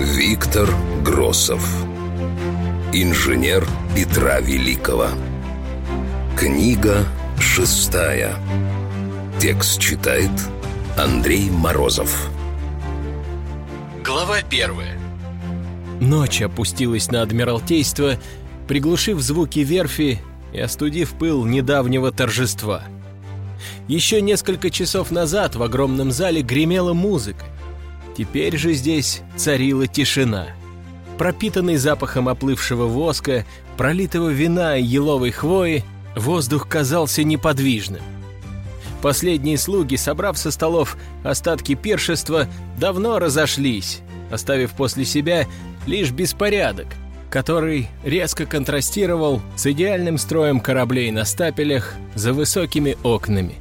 Виктор Гросов. Инженер Петра Великого. Книга шестая. Текст читает Андрей Морозов. Глава первая. Ночь опустилась на Адмиралтейство, приглушив звуки верфи и остудив пыл недавнего торжества. Еще несколько часов назад в огромном зале гремела музыка. Теперь же здесь царила тишина. Пропитанный запахом оплывшего воска, пролитого вина и еловой хвои, воздух казался неподвижным. Последние слуги, собрав со столов остатки пиршества, давно разошлись, оставив после себя лишь беспорядок, который резко контрастировал с идеальным строем кораблей на стапелях за высокими окнами.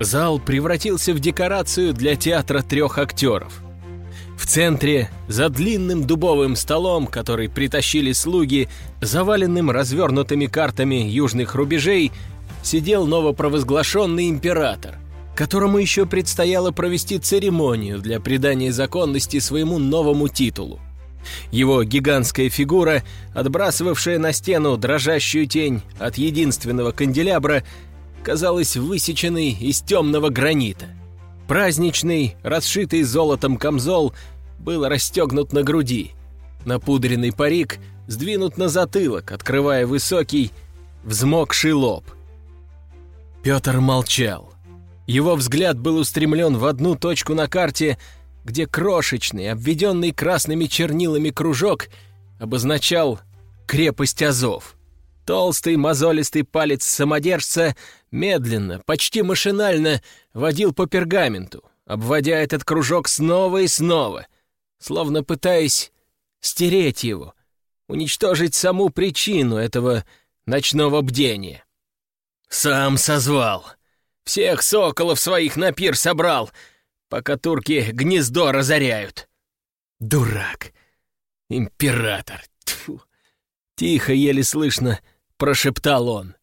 Зал превратился в декорацию для театра трех актеров. В центре, за длинным дубовым столом, который притащили слуги, заваленным развернутыми картами южных рубежей, сидел новопровозглашенный император, которому еще предстояло провести церемонию для придания законности своему новому титулу. Его гигантская фигура, отбрасывавшая на стену дрожащую тень от единственного канделябра, казалась высеченной из темного гранита. Праздничный, расшитый золотом камзол был расстегнут на груди. Напудренный парик сдвинут на затылок, открывая высокий, взмокший лоб. Петр молчал. Его взгляд был устремлен в одну точку на карте — где крошечный, обведенный красными чернилами кружок обозначал крепость Азов. Толстый мозолистый палец самодержца медленно, почти машинально водил по пергаменту, обводя этот кружок снова и снова, словно пытаясь стереть его, уничтожить саму причину этого ночного бдения. «Сам созвал. Всех соколов своих на пир собрал, пока турки гнездо разоряют. Дурак! Император! Тьфу. Тихо, еле слышно, прошептал он.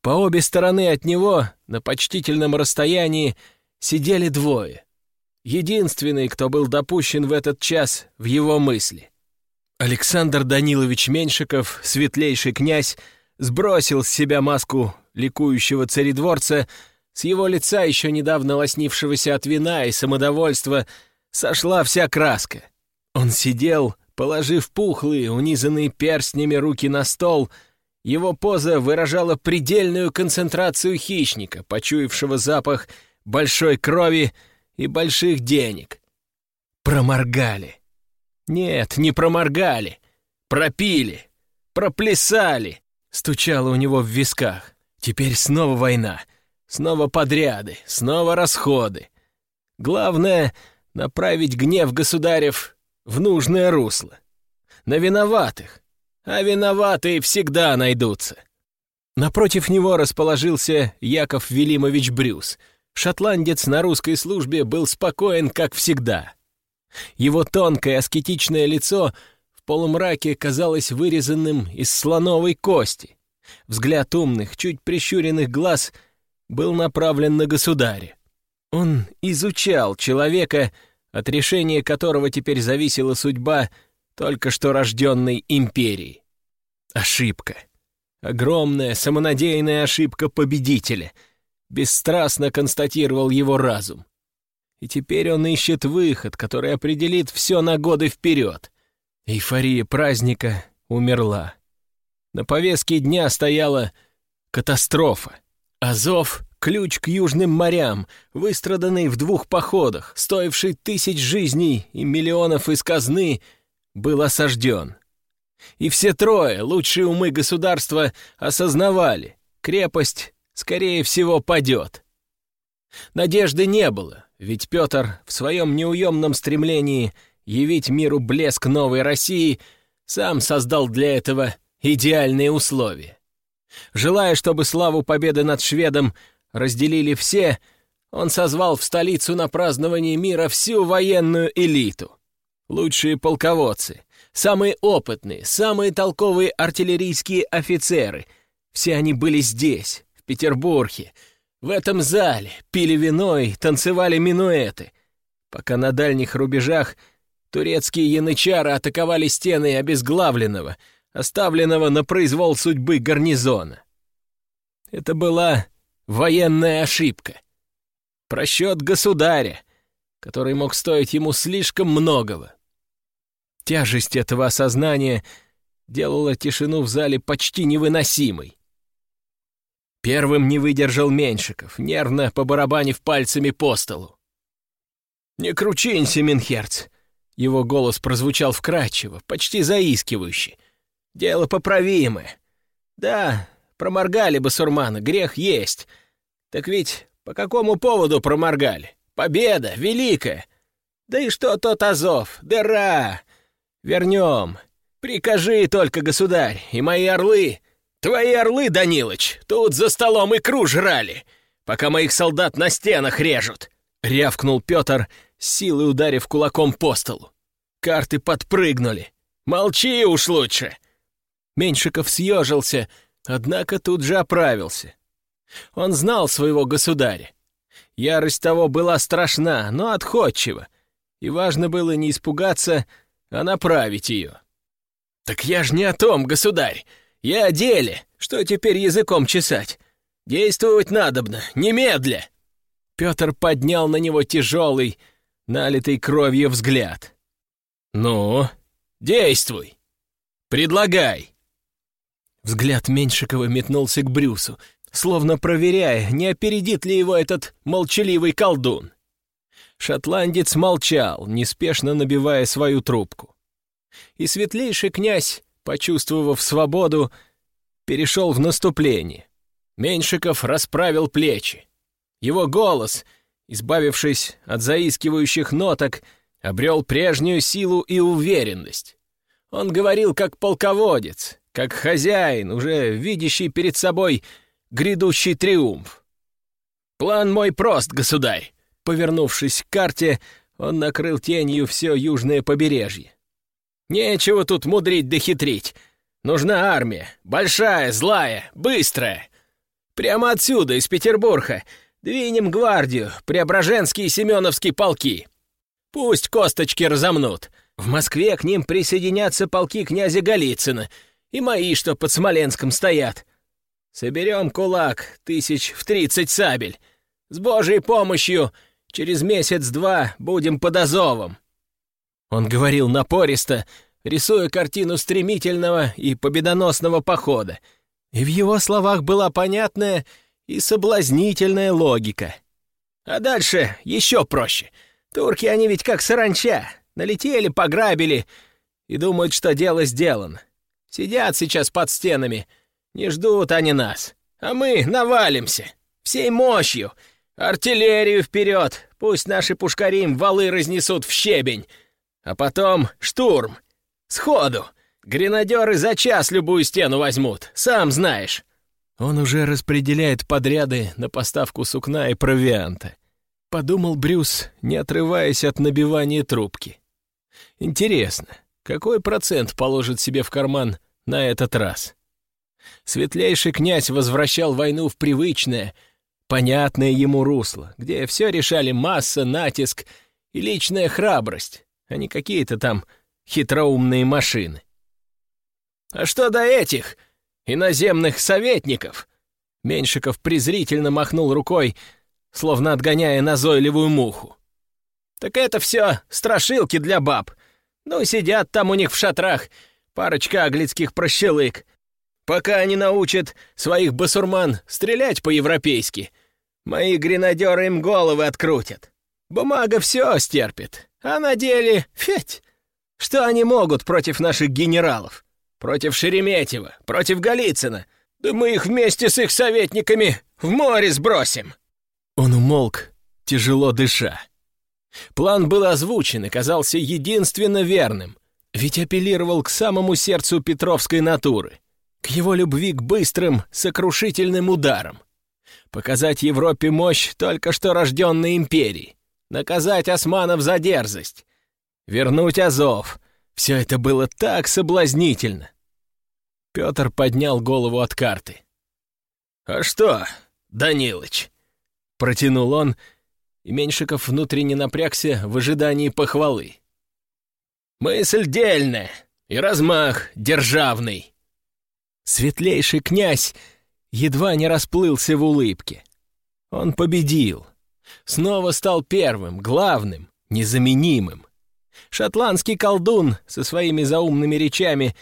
По обе стороны от него, на почтительном расстоянии, сидели двое. Единственный, кто был допущен в этот час в его мысли. Александр Данилович Меньшиков, светлейший князь, сбросил с себя маску ликующего царедворца с его лица, еще недавно лоснившегося от вина и самодовольства, сошла вся краска. Он сидел, положив пухлые, унизанные перстнями руки на стол. Его поза выражала предельную концентрацию хищника, почуявшего запах большой крови и больших денег. Проморгали. Нет, не проморгали. Пропили. Проплясали. Стучало у него в висках. Теперь снова война — Снова подряды, снова расходы. Главное — направить гнев государев в нужное русло. На виноватых. А виноватые всегда найдутся. Напротив него расположился Яков Велимович Брюс. Шотландец на русской службе был спокоен, как всегда. Его тонкое аскетичное лицо в полумраке казалось вырезанным из слоновой кости. Взгляд умных, чуть прищуренных глаз — был направлен на государя. Он изучал человека, от решения которого теперь зависела судьба только что рожденной империи. Ошибка. Огромная, самонадеянная ошибка победителя. Бесстрастно констатировал его разум. И теперь он ищет выход, который определит все на годы вперед. Эйфория праздника умерла. На повестке дня стояла катастрофа. Азов — ключ к южным морям, выстраданный в двух походах, стоивший тысяч жизней и миллионов из казны, был осажден. И все трое, лучшие умы государства, осознавали, крепость, скорее всего, падет. Надежды не было, ведь Петр в своем неуемном стремлении явить миру блеск новой России сам создал для этого идеальные условия. Желая, чтобы славу победы над шведом разделили все, он созвал в столицу на празднование мира всю военную элиту. Лучшие полководцы, самые опытные, самые толковые артиллерийские офицеры. Все они были здесь, Петербурге, в этом зале, пили вино и танцевали минуэты, пока на дальних рубежах турецкие янычары атаковали стены обезглавленного, оставленного на произвол судьбы гарнизона. Это была военная ошибка. Просчет государя, который мог стоить ему слишком многого. Тяжесть этого осознания делала тишину в зале почти невыносимой. Первым не выдержал Меньшиков, нервно побарабанив пальцами по столу. «Не кручинься, Минхерц!» Его голос прозвучал вкрадчиво, почти заискивающе. «Дело поправимое. Да, проморгали бы Сурмана, грех есть. Так ведь по какому поводу проморгали? Победа, великая! Да и что тот Азов? Дыра! Вернем. Прикажи только, государь, и мои орлы... Твои орлы, Данилыч, тут за столом икру жрали, пока моих солдат на стенах режут!» — рявкнул Петр, силой ударив кулаком по столу. Карты подпрыгнули. «Молчи уж лучше!» Меньшиков съежился, однако тут же оправился. Он знал своего государя. Ярость того была страшна, но отходчива, и важно было не испугаться, а направить ее. «Так я ж не о том, государь! Я деле! Что теперь языком чесать? Действовать надобно, немедля!» Петр поднял на него тяжелый, налитый кровью взгляд. «Ну, действуй! Предлагай!» Взгляд Меньшикова метнулся к Брюсу, словно проверяя, не опередит ли его этот молчаливый колдун. Шотландец молчал, неспешно набивая свою трубку. И светлейший князь, почувствовав свободу, перешел в наступление. Меньшиков расправил плечи. Его голос, избавившись от заискивающих ноток, обрел прежнюю силу и уверенность. Он говорил как полководец, как хозяин, уже видящий перед собой грядущий триумф. «План мой прост, государь. Повернувшись к карте, он накрыл тенью все южное побережье. «Нечего тут мудрить да хитрить. Нужна армия. Большая, злая, быстрая. Прямо отсюда, из Петербурга, двинем гвардию, Преображенские и Семеновские полки. Пусть косточки разомнут. В Москве к ним присоединятся полки князя Голицына и мои, что под Смоленском стоят. Соберем кулак тысяч в тридцать сабель. С Божьей помощью Через месяц-два будем под Азовом». Он говорил напористо, рисуя картину стремительного и победоносного похода. И в его словах была понятная и соблазнительная логика. А дальше еще проще. Турки, они ведь как саранча. Налетели, пограбили и думают, что дело сделано. Сидят сейчас под стенами, не ждут они нас. А мы навалимся всей мощью — Артиллерию вперед! Пусть наши пушкари им валы разнесут в щебень! А потом штурм! Сходу! Гренадеры за час любую стену возьмут, сам знаешь!» Он уже распределяет подряды на поставку сукна и провианта. Подумал Брюс, не отрываясь от набивания трубки. Интересно, какой процент положит себе в карман на этот раз? Светлейший князь возвращал войну в привычное — понятное ему русло, где все решали масса, натиск и личная храбрость, а не какие-то там хитроумные машины. «А что до этих иноземных советников?» Меньшиков презрительно махнул рукой, словно отгоняя назойливую муху. «Так это все страшилки для баб. Ну, сидят там у них в шатрах парочка аглицких прощелык, пока они научат своих басурман стрелять по-европейски, Мои гренадеры им головы открутят. Бумага все стерпит. А на деле, федь, что они могут против наших генералов? Против Шереметьева, против Голицына? Да мы их вместе с их советниками в море сбросим!» Он умолк, тяжело дыша. План был озвучен и казался единственно верным, ведь апеллировал к самому сердцу петровской натуры, к его любви к быстрым, сокрушительным ударам. Показать Европе мощь только что рожденной империи. Наказать османов за дерзость. Вернуть Азов. Все это было так соблазнительно. Петр поднял голову от карты. «А что, Данилыч?» Протянул он, и Меньшиков внутренне напрягся в ожидании похвалы. Мысль дельная и размах державный. Светлейший князь едва не расплылся в улыбке. Он победил. Снова стал первым, главным, незаменимым. Шотландский колдун со своими заумными речами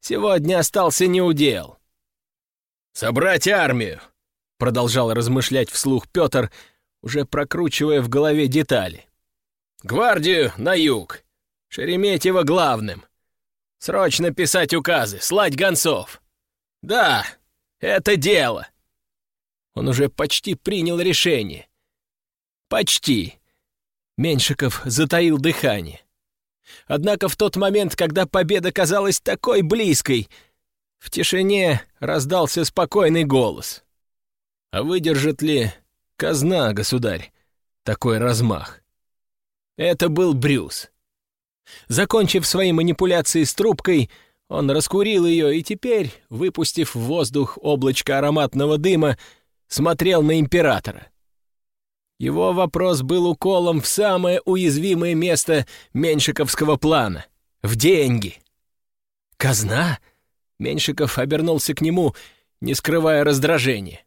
сегодня остался неудел. «Собрать армию!» — продолжал размышлять вслух Петр, уже прокручивая в голове детали. «Гвардию на юг! Шереметьево главным! Срочно писать указы, слать гонцов! Да, это дело!» Он уже почти принял решение. Почти. Меньшиков затаил дыхание. Однако в тот момент, когда победа казалась такой близкой, в тишине раздался спокойный голос. А выдержит ли казна, государь, такой размах? Это был Брюс. Закончив свои манипуляции с трубкой, он раскурил ее и теперь, выпустив в воздух облачко ароматного дыма, смотрел на императора. Его вопрос был уколом в самое уязвимое место меньшиковского плана — в деньги. «Казна?» — Меньшиков обернулся к нему, не скрывая раздражения.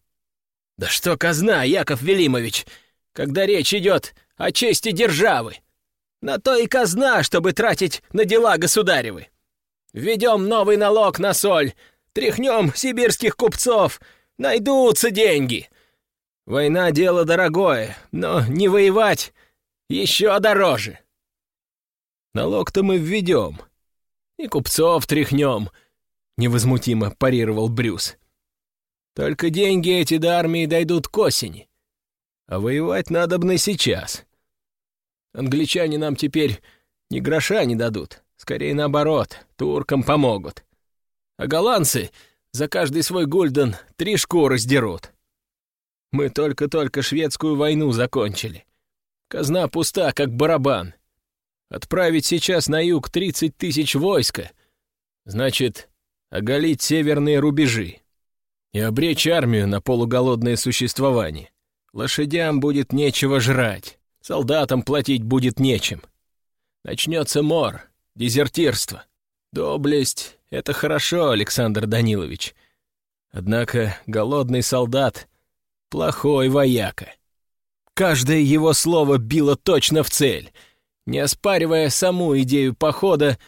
«Да что казна, Яков Велимович, когда речь идет о чести державы? На то и казна, чтобы тратить на дела государевы. Введем новый налог на соль, тряхнем сибирских купцов, найдутся деньги. Война — дело дорогое, но не воевать еще дороже. Налог-то мы введем. И купцов тряхнем, — невозмутимо парировал Брюс. Только деньги эти до армии дойдут к осени. А воевать надо бы на сейчас. Англичане нам теперь ни гроша не дадут. Скорее наоборот, туркам помогут. А голландцы за каждый свой гульден три шкуры сдерут. Мы только-только шведскую войну закончили. Казна пуста, как барабан. Отправить сейчас на юг 30 тысяч войска, значит, оголить северные рубежи и обречь армию на полуголодное существование. Лошадям будет нечего жрать, солдатам платить будет нечем. Начнется мор, дезертирство. Доблесть — это хорошо, Александр Данилович. Однако голодный солдат Плохой вояка. Каждое его слово било точно в цель. Не оспаривая саму идею похода,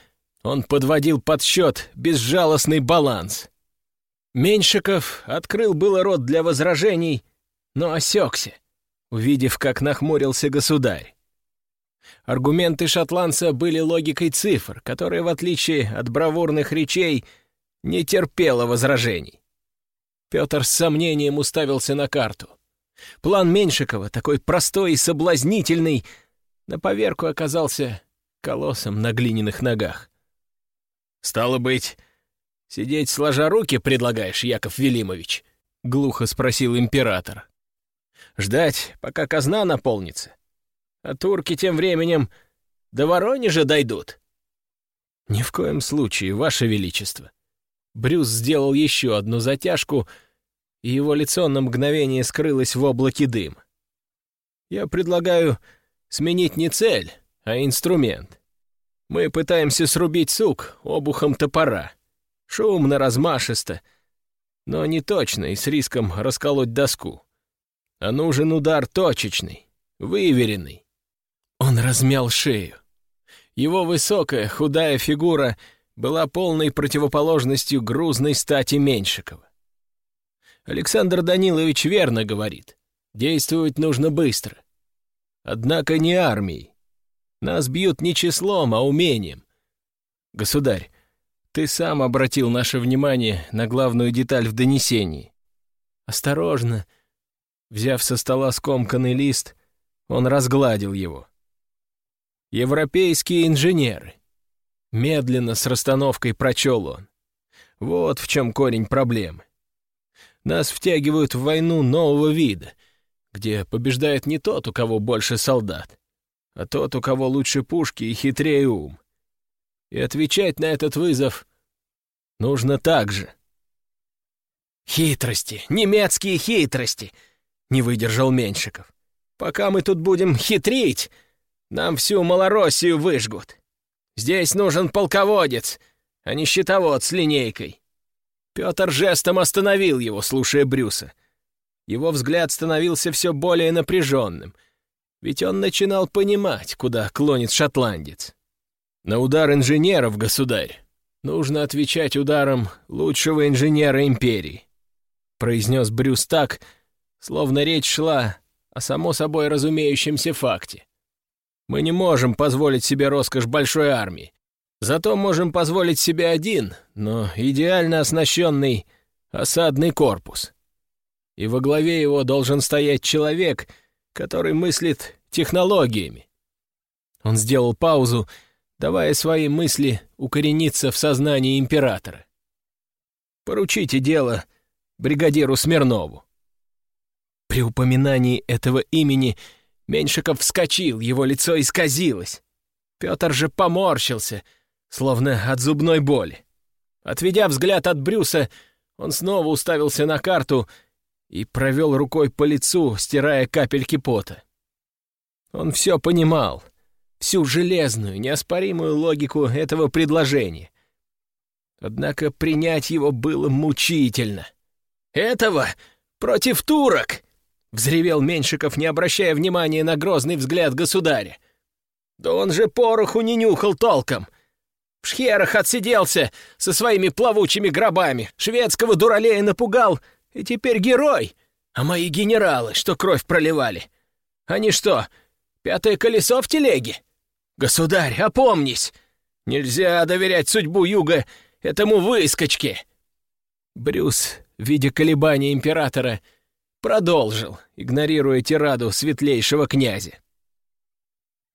он подводил под счет безжалостный баланс. Меньшиков открыл было рот для возражений, но осекся, увидев, как нахмурился государь. Аргументы шотландца были логикой цифр, которая, в отличие от бравурных речей, не терпела возражений. Петр с сомнением уставился на карту. План Меньшикова, такой простой и соблазнительный, на поверку оказался колоссом на глиняных ногах. «Стало быть, сидеть сложа руки предлагаешь, Яков Велимович?» — глухо спросил император. «Ждать, пока казна наполнится. А турки тем временем до Воронежа дойдут». «Ни в коем случае, Ваше Величество», Брюс сделал еще одну затяжку, и его лицо на мгновение скрылось в облаке дым. «Я предлагаю сменить не цель, а инструмент. Мы пытаемся срубить сук обухом топора. Шумно, размашисто, но не точно и с риском расколоть доску. А нужен удар точечный, выверенный». Он размял шею. Его высокая, худая фигура — была полной противоположностью грузной стати Меньшикова. Александр Данилович верно говорит. Действовать нужно быстро. Однако не армией. Нас бьют не числом, а умением. Государь, ты сам обратил наше внимание на главную деталь в донесении. Осторожно. Взяв со стола скомканный лист, он разгладил его. Европейские инженеры. Медленно, с расстановкой прочел он. Вот в чем корень проблемы. Нас втягивают в войну нового вида, где побеждает не тот, у кого больше солдат, а тот, у кого лучше пушки и хитрее ум. И отвечать на этот вызов нужно так же. «Хитрости, немецкие хитрости!» — не выдержал Меньшиков. «Пока мы тут будем хитрить, нам всю Малороссию выжгут. Здесь нужен полководец, а не щитовод с линейкой. Петр жестом остановил его, слушая Брюса. Его взгляд становился все более напряженным, ведь он начинал понимать, куда клонит шотландец. На удар инженеров, государь, нужно отвечать ударом лучшего инженера империи, произнес Брюс так, словно речь шла о само собой разумеющемся факте. Мы не можем позволить себе роскошь большой армии. Зато можем позволить себе один, но идеально оснащенный осадный корпус. И во главе его должен стоять человек, который мыслит технологиями. Он сделал паузу, давая свои мысли укорениться в сознании императора. «Поручите дело бригадиру Смирнову». При упоминании этого имени Меньшиков вскочил, его лицо исказилось. Петр же поморщился — словно от зубной боли. Отведя взгляд от Брюса, он снова уставился на карту и провел рукой по лицу, стирая капельки пота. Он все понимал, всю железную, неоспоримую логику этого предложения. Однако принять его было мучительно. «Этого против турок!» — взревел Меньшиков, не обращая внимания на грозный взгляд государя. «Да он же пороху не нюхал толком!» В шхерах отсиделся со своими плавучими гробами, шведского дуралея напугал, и теперь герой. А мои генералы, что кровь проливали, они что, пятое колесо в телеге? Государь, опомнись! Нельзя доверять судьбу юга этому выскочке!» Брюс, видя колебания императора, продолжил, игнорируя тираду светлейшего князя.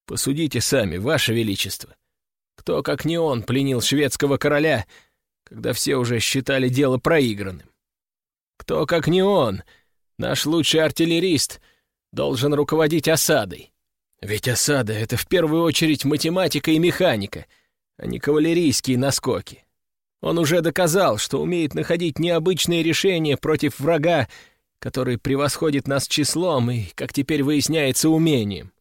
«Посудите сами, ваше величество. Кто, как не он, пленил шведского короля, когда все уже считали дело проигранным? Кто, как не он, наш лучший артиллерист, должен руководить осадой? Ведь осада — это в первую очередь математика и механика, а не кавалерийские наскоки. Он уже доказал, что умеет находить необычные решения против врага, который превосходит нас числом и, как теперь выясняется, умением.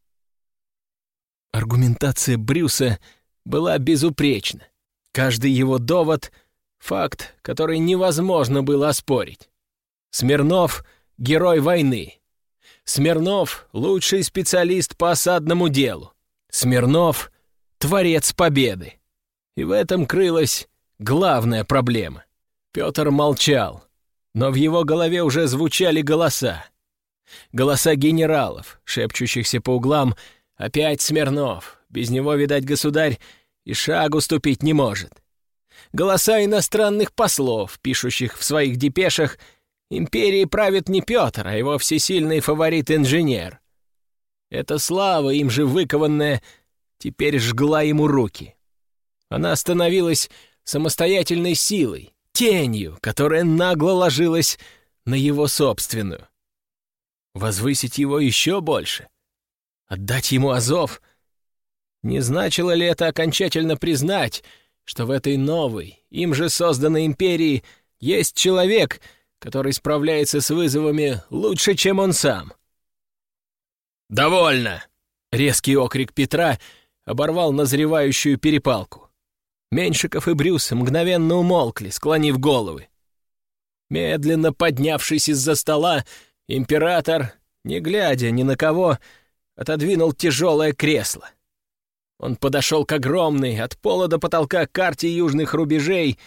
Аргументация Брюса была безупречна. Каждый его довод — факт, который невозможно было оспорить. Смирнов — герой войны. Смирнов — лучший специалист по осадному делу. Смирнов — творец победы. И в этом крылась главная проблема. Петр молчал, но в его голове уже звучали голоса. Голоса генералов, шепчущихся по углам «Опять Смирнов! Без него, видать, государь и шагу ступить не может. Голоса иностранных послов, пишущих в своих депешах, империей правит не Петр, а его всесильный фаворит-инженер. Эта слава, им же выкованная, теперь жгла ему руки. Она становилась самостоятельной силой, тенью, которая нагло ложилась на его собственную. Возвысить его еще больше, отдать ему Азов — не значило ли это окончательно признать, что в этой новой, им же созданной империи есть человек, который справляется с вызовами лучше, чем он сам? «Довольно!» — резкий окрик Петра оборвал назревающую перепалку. Меньшиков и Брюс мгновенно умолкли, склонив головы. Медленно поднявшись из-за стола, император, не глядя ни на кого, отодвинул тяжелое кресло. Он подошел к огромной, от пола до потолка карте южных рубежей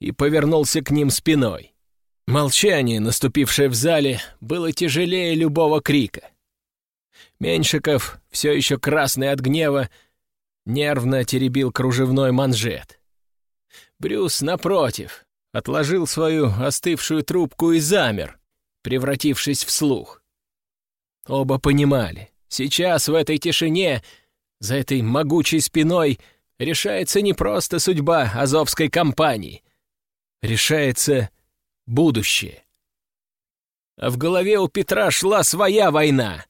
и повернулся к ним спиной. Молчание, наступившее в зале, было тяжелее любого крика. Меньшиков, все еще красный от гнева, нервно теребил кружевной манжет. Брюс, напротив, отложил свою остывшую трубку и замер, превратившись в слух. Оба понимали, сейчас в этой тишине — за этой могучей спиной решается не просто судьба Азовской компании. Решается будущее. А в голове у Петра шла своя война.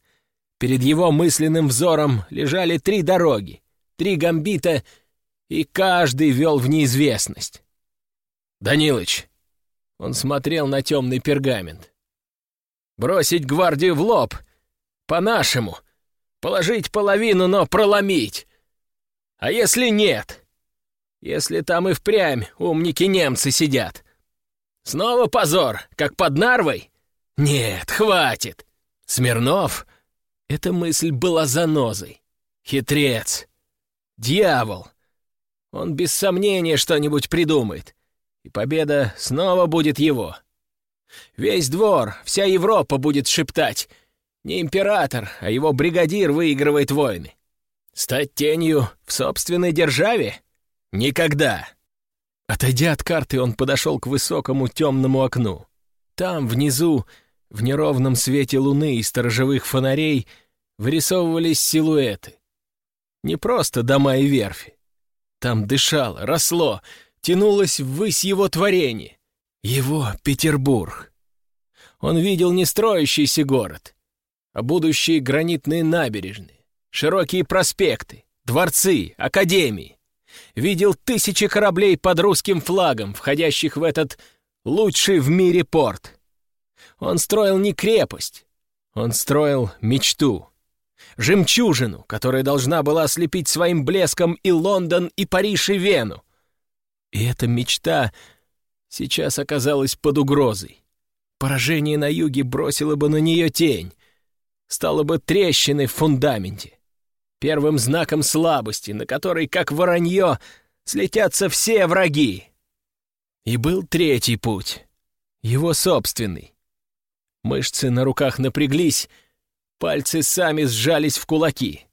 Перед его мысленным взором лежали три дороги, три гамбита, и каждый вел в неизвестность. «Данилыч!» — он смотрел на темный пергамент. «Бросить гвардию в лоб! По-нашему! Положить половину, но проломить. А если нет? Если там и впрямь умники-немцы сидят? Снова позор, как под Нарвой? Нет, хватит. Смирнов? Эта мысль была занозой. Хитрец. Дьявол. Он без сомнения что-нибудь придумает. И победа снова будет его. Весь двор, вся Европа будет шептать. Не император, а его бригадир выигрывает войны. Стать тенью в собственной державе? Никогда. Отойдя от карты, он подошел к высокому темному окну. Там, внизу, в неровном свете луны и сторожевых фонарей, вырисовывались силуэты. Не просто дома и верфи. Там дышало, росло, тянулось ввысь его творение. Его Петербург. Он видел не строящийся город, а будущие гранитные набережные, широкие проспекты, дворцы, академии. Видел тысячи кораблей под русским флагом, входящих в этот лучший в мире порт. Он строил не крепость, он строил мечту. Жемчужину, которая должна была ослепить своим блеском и Лондон, и Париж, и Вену. И эта мечта сейчас оказалась под угрозой. Поражение на юге бросило бы на нее тень, стало бы трещиной в фундаменте, первым знаком слабости, на который, как воронье, слетятся все враги. И был третий путь, его собственный. Мышцы на руках напряглись, пальцы сами сжались в кулаки.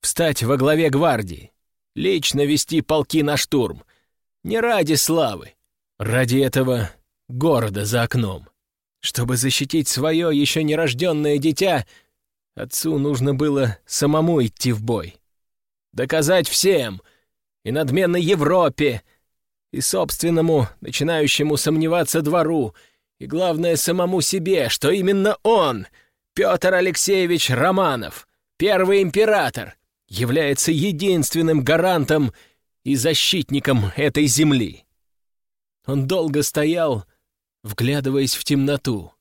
Встать во главе гвардии, лично вести полки на штурм. Не ради славы, ради этого города за окном. Чтобы защитить свое еще нерожденное дитя, отцу нужно было самому идти в бой. Доказать всем, и надменной Европе, и собственному, начинающему сомневаться двору, и, главное, самому себе, что именно он, Петр Алексеевич Романов, первый император, является единственным гарантом и защитником этой земли. Он долго стоял, вглядываясь в темноту,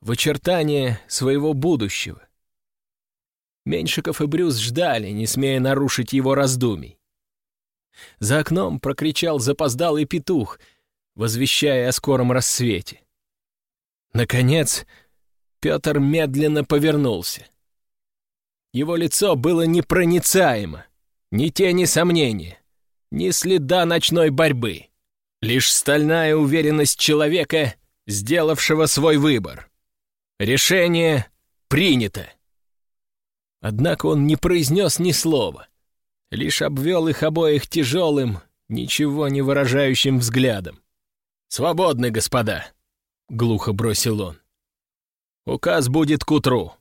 в очертания своего будущего. Меньшиков и Брюс ждали, не смея нарушить его раздумий. За окном прокричал запоздалый петух, возвещая о скором рассвете. Наконец, Петр медленно повернулся. Его лицо было непроницаемо, ни тени сомнения, ни следа ночной борьбы. Лишь стальная уверенность человека, сделавшего свой выбор. Решение принято. Однако он не произнес ни слова, лишь обвел их обоих тяжелым, ничего не выражающим взглядом. «Свободны, господа!» — глухо бросил он. «Указ будет к утру.